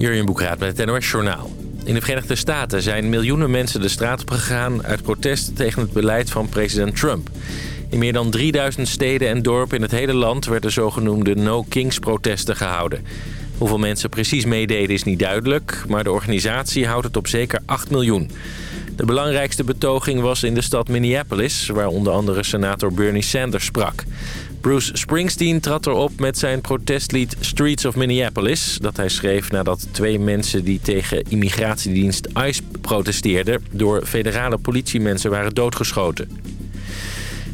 Jurjen Boekraat met het NOS Journaal. In de Verenigde Staten zijn miljoenen mensen de straat op gegaan... uit protest tegen het beleid van president Trump. In meer dan 3000 steden en dorpen in het hele land... werden zogenoemde No Kings-protesten gehouden. Hoeveel mensen precies meededen is niet duidelijk... maar de organisatie houdt het op zeker 8 miljoen. De belangrijkste betoging was in de stad Minneapolis... waar onder andere senator Bernie Sanders sprak. Bruce Springsteen trad erop met zijn protestlied Streets of Minneapolis... dat hij schreef nadat twee mensen die tegen immigratiedienst ICE protesteerden... door federale politiemensen waren doodgeschoten.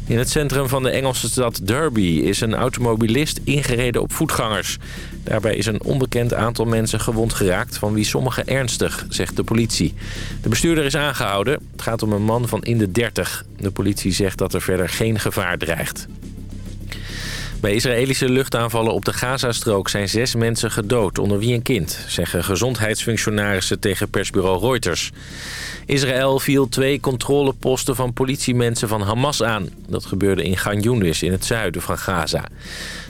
In het centrum van de Engelse stad Derby is een automobilist ingereden op voetgangers. Daarbij is een onbekend aantal mensen gewond geraakt, van wie sommigen ernstig, zegt de politie. De bestuurder is aangehouden. Het gaat om een man van in de 30. De politie zegt dat er verder geen gevaar dreigt. Bij Israëlische luchtaanvallen op de Gazastrook zijn zes mensen gedood, onder wie een kind, zeggen gezondheidsfunctionarissen tegen persbureau Reuters. Israël viel twee controleposten van politiemensen van Hamas aan. Dat gebeurde in Gan Yunis in het zuiden van Gaza.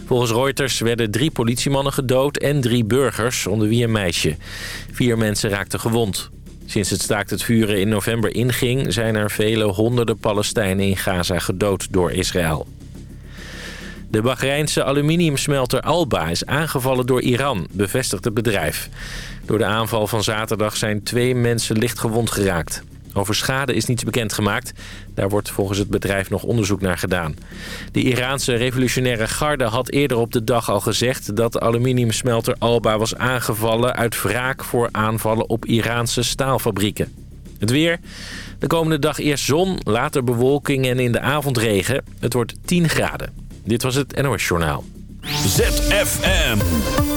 Volgens Reuters werden drie politiemannen gedood en drie burgers, onder wie een meisje. Vier mensen raakten gewond. Sinds het staakt het vuren in november inging... zijn er vele honderden Palestijnen in Gaza gedood door Israël. De Bahreinse aluminiumsmelter Alba is aangevallen door Iran, bevestigt het bedrijf. Door de aanval van zaterdag zijn twee mensen licht gewond geraakt. Over schade is niets bekendgemaakt. Daar wordt volgens het bedrijf nog onderzoek naar gedaan. De Iraanse revolutionaire garde had eerder op de dag al gezegd... dat de aluminiumsmelter Alba was aangevallen uit wraak voor aanvallen op Iraanse staalfabrieken. Het weer. De komende dag eerst zon, later bewolking en in de avond regen. Het wordt 10 graden. Dit was het NOS Journaal. ZFM.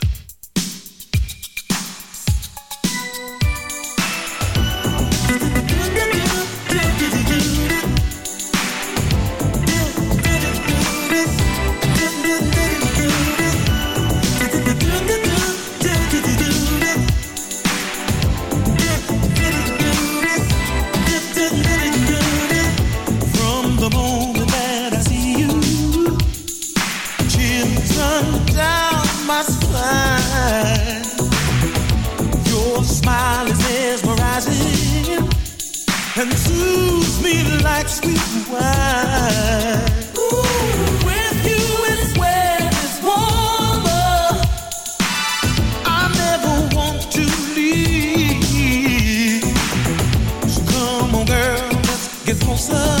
And soothes me like sweet wine. Ooh, with you it's where it's warmer. I never want to leave. So come on, girl, let's get closer.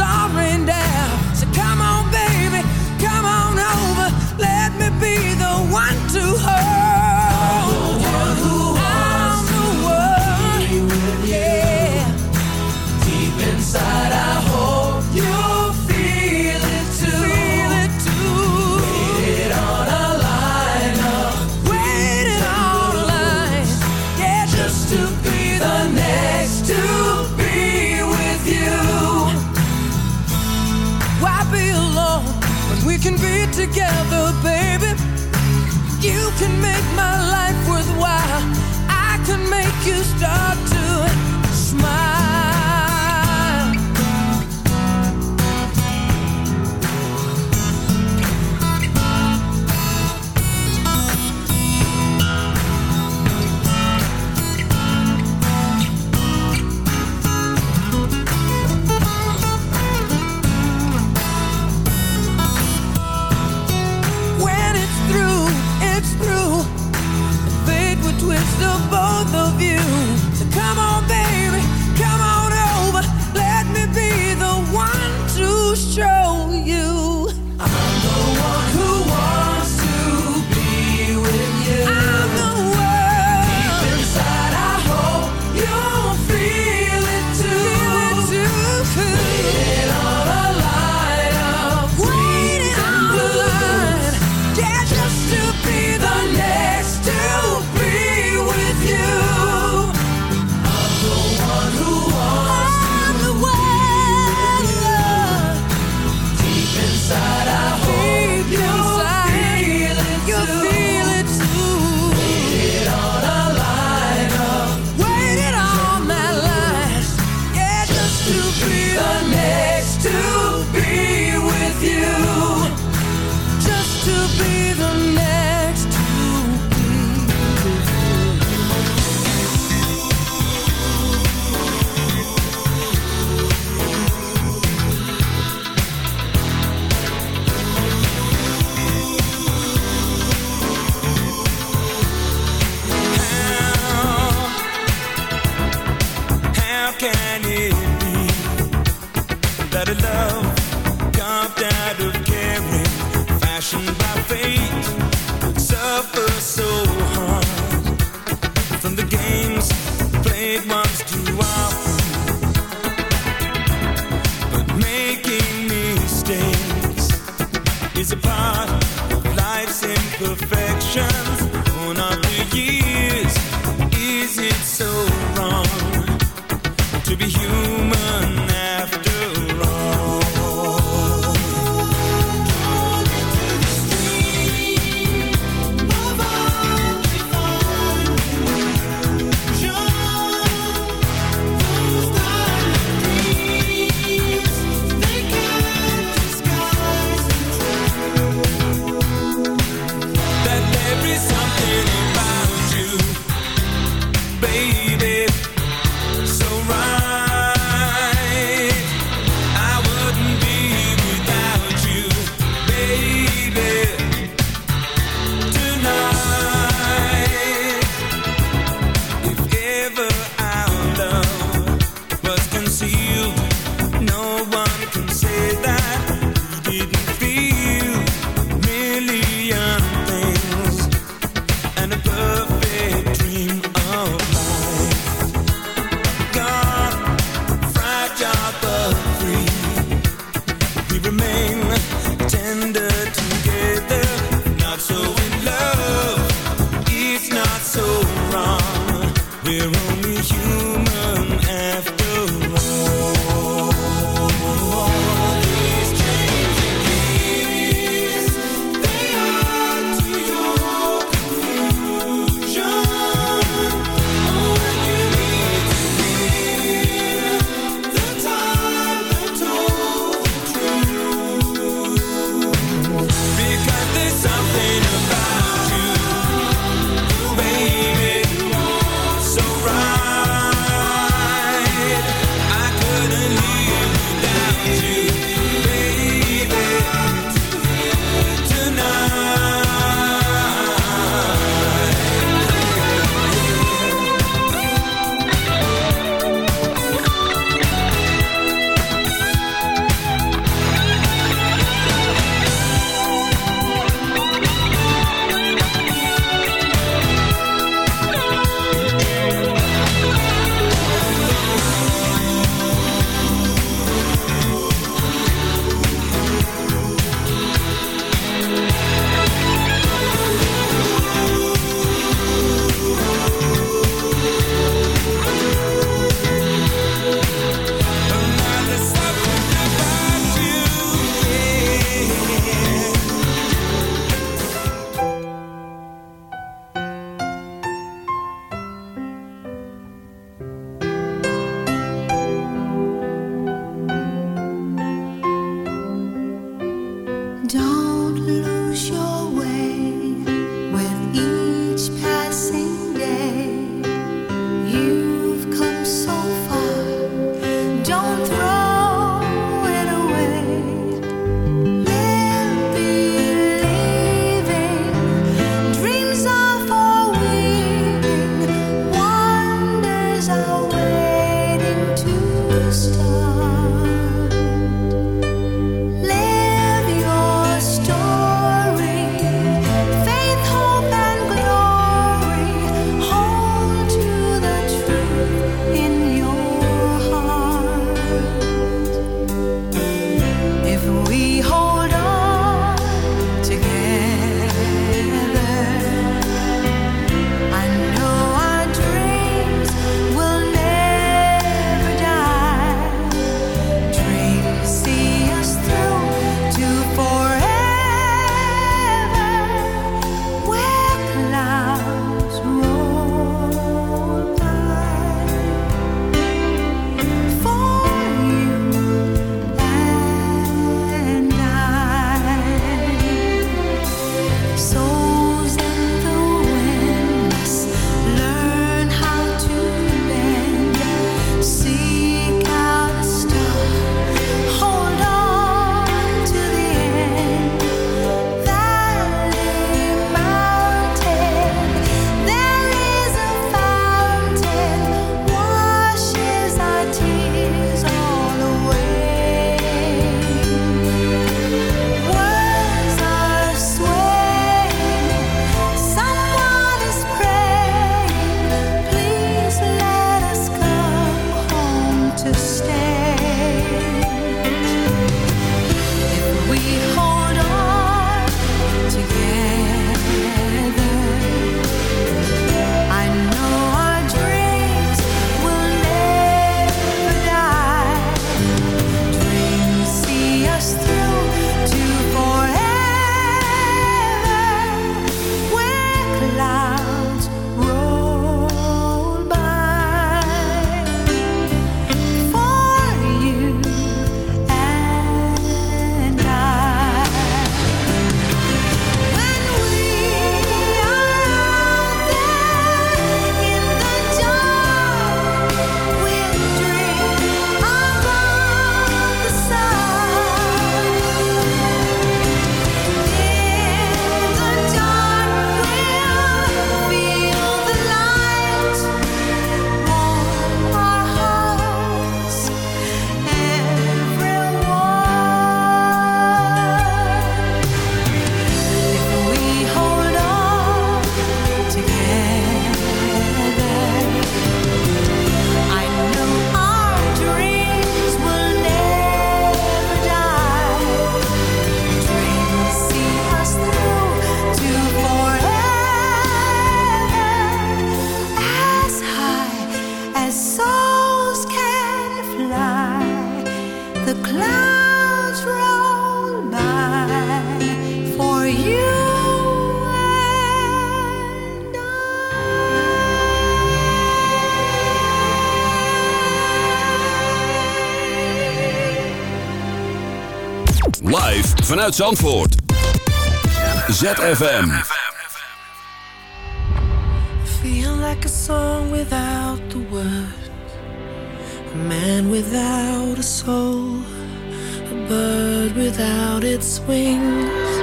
sorry. Vanuit Zandvoort. ZFM. Feel like a song without the words. A man without a soul. A bird without its wings.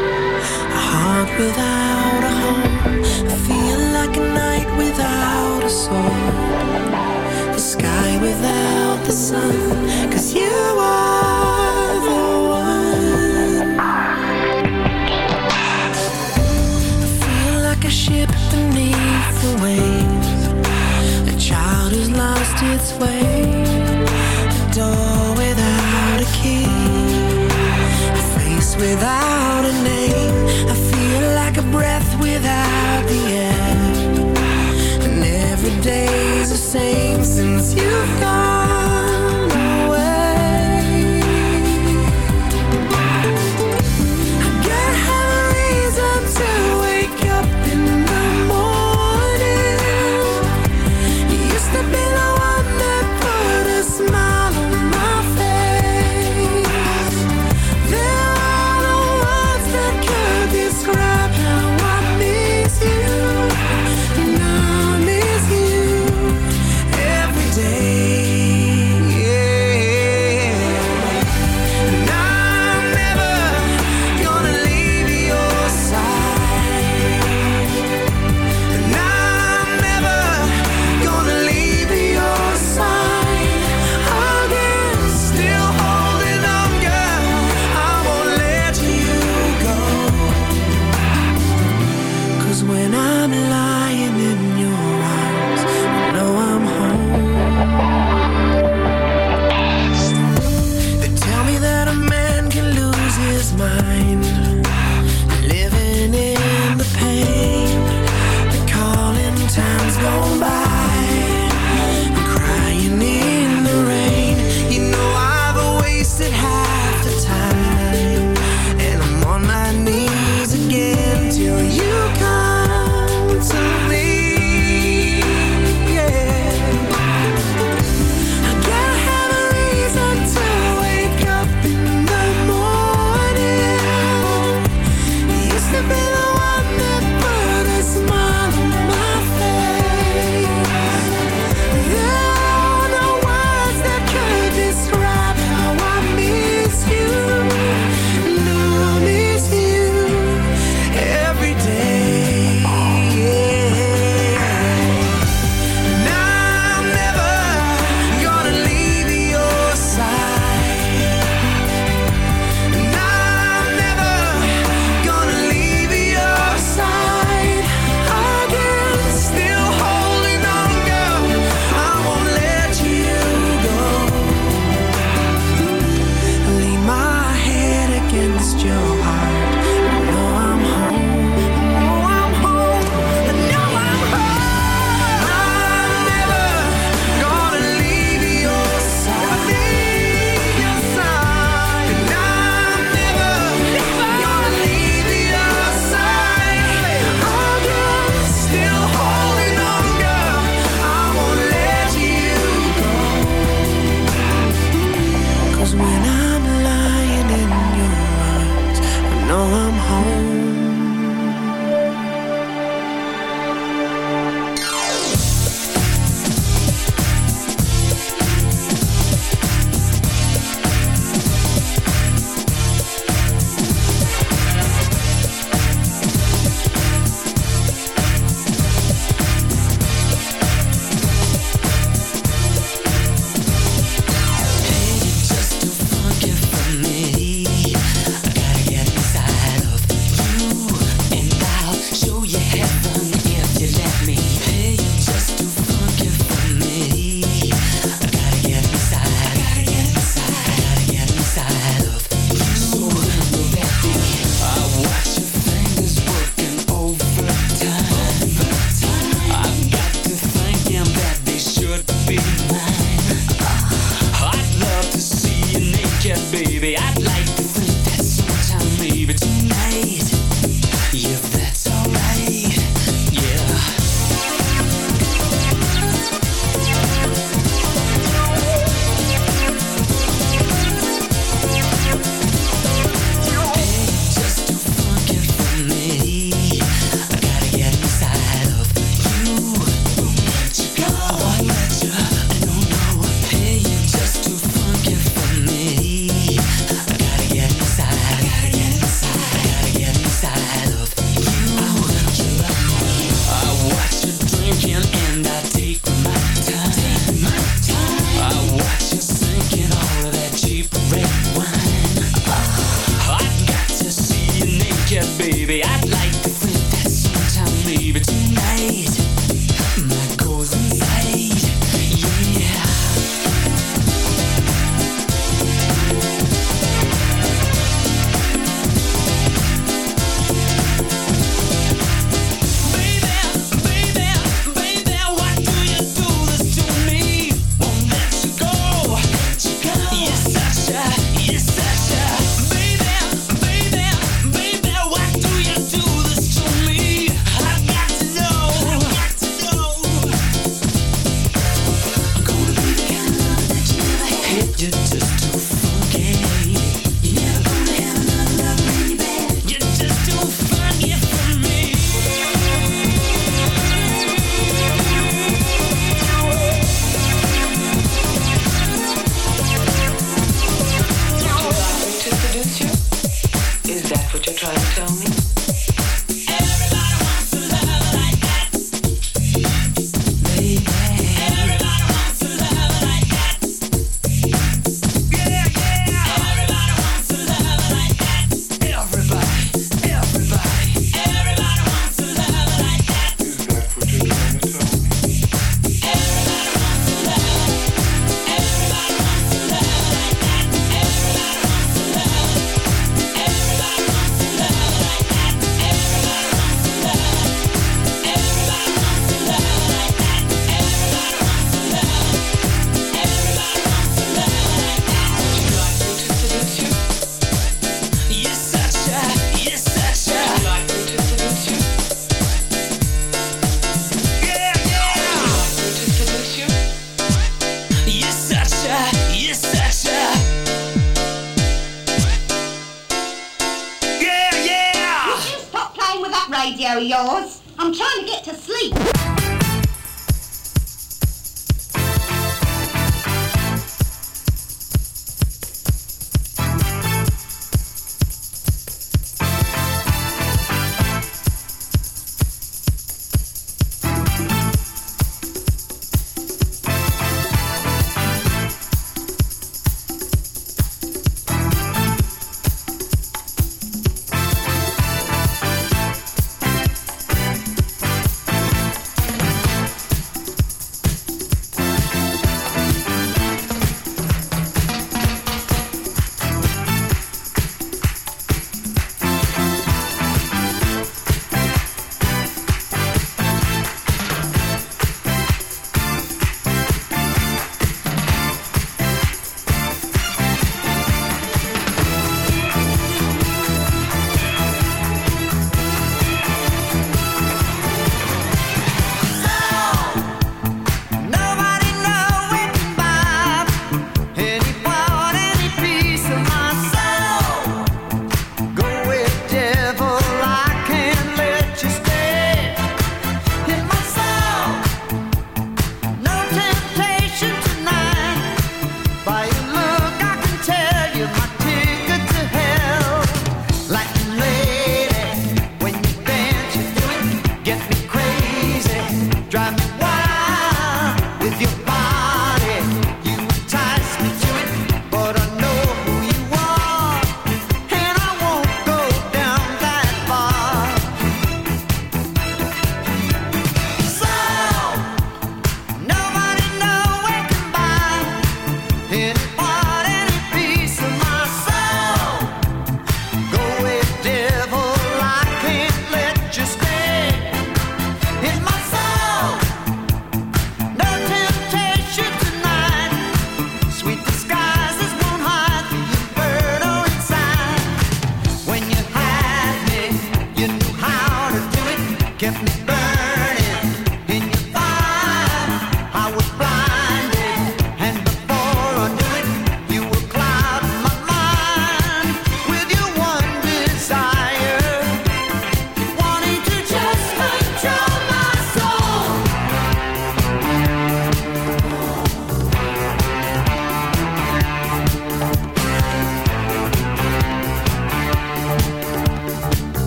A heart without a home. I feel like a night without a soul. The sky without the sun. Cause you are the ship beneath the waves. A child who's lost its way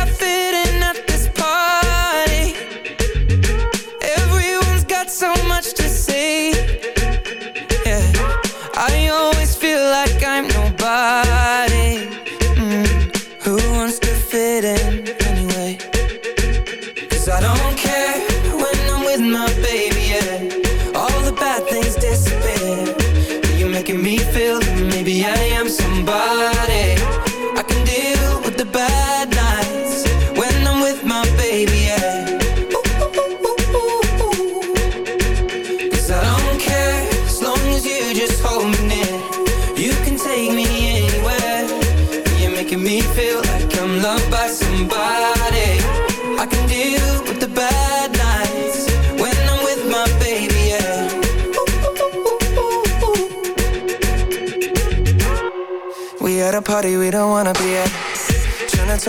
I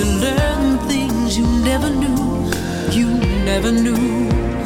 You learn things you never knew, you never knew.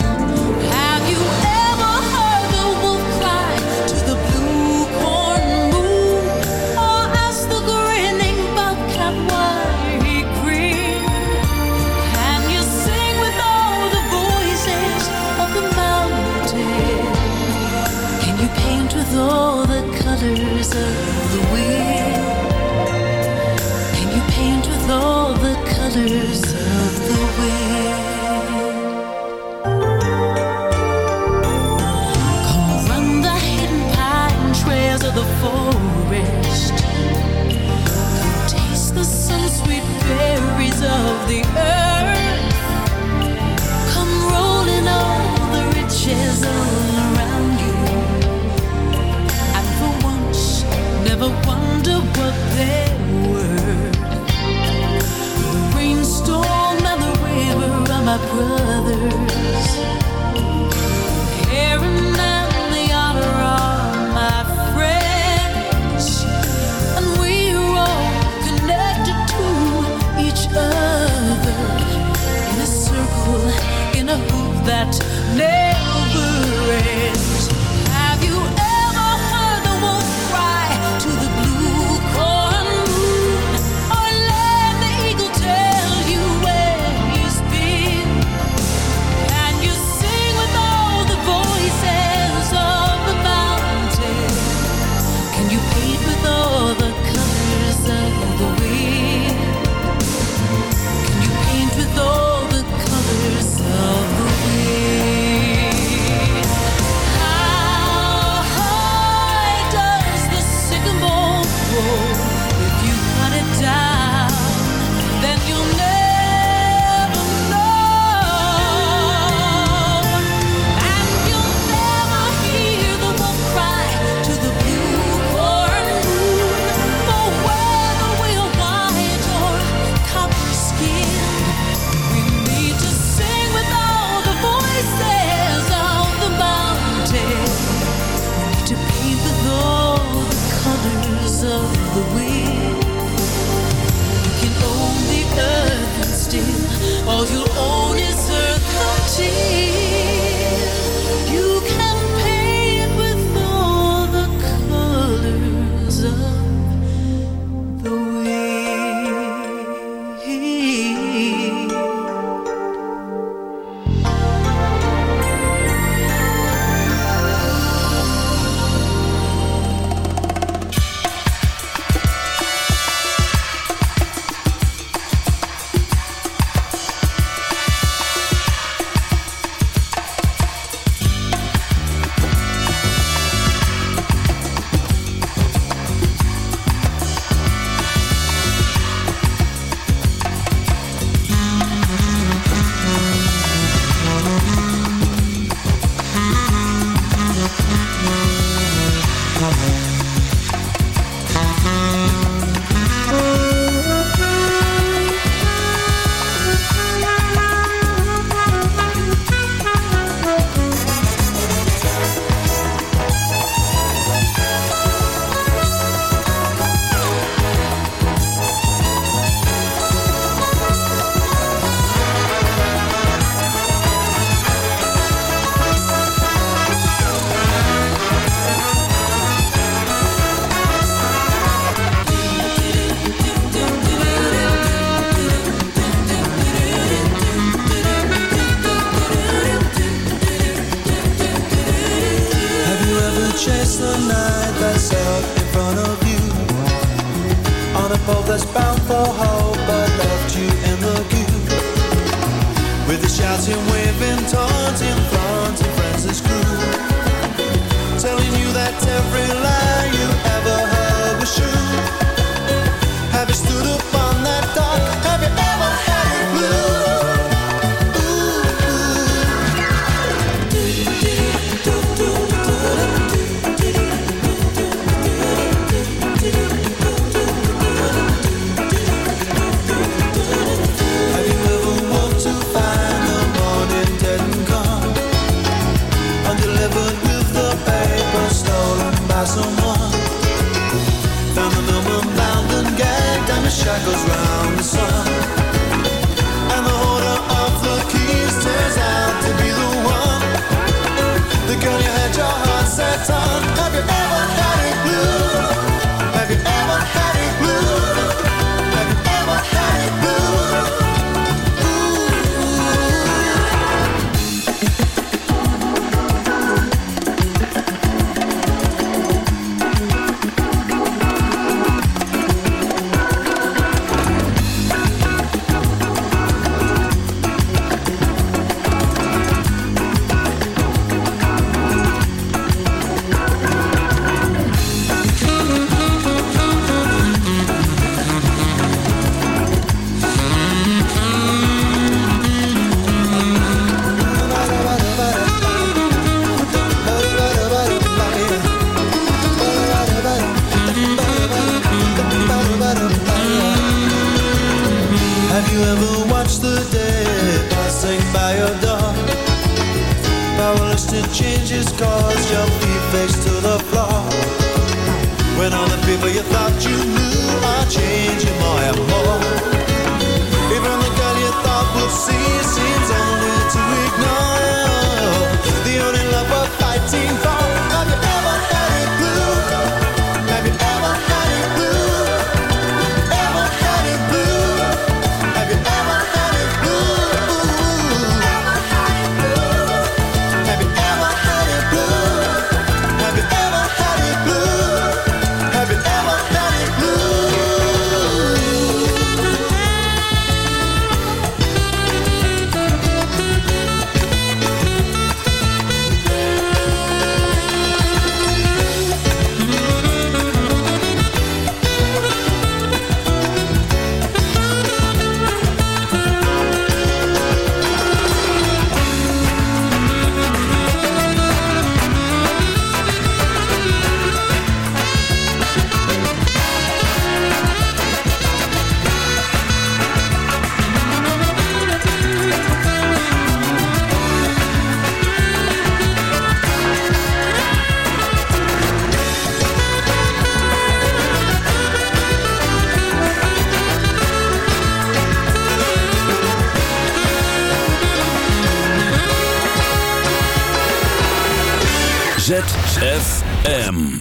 ZFM.